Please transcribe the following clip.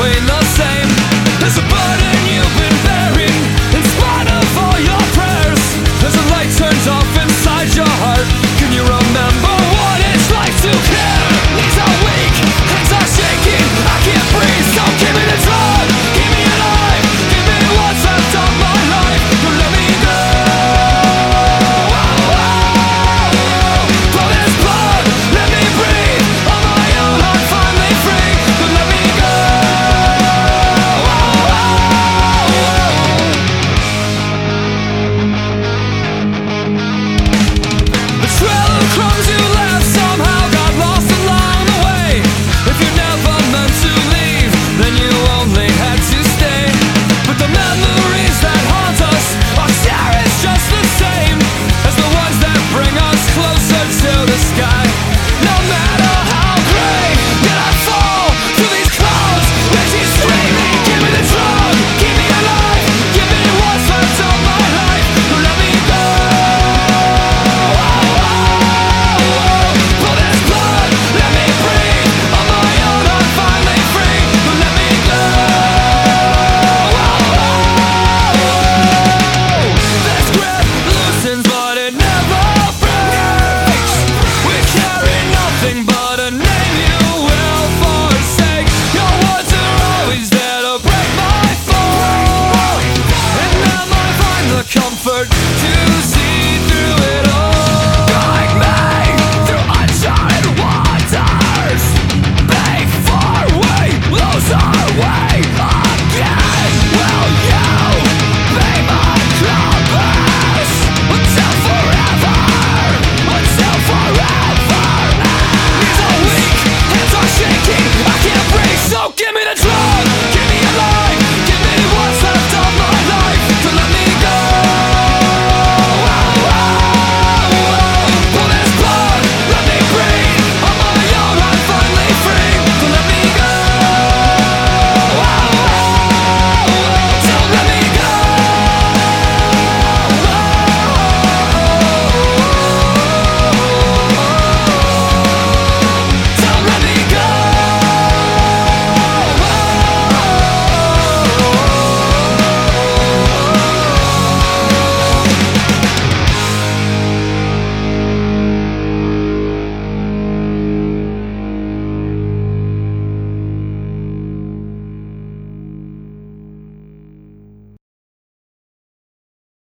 away love Lord.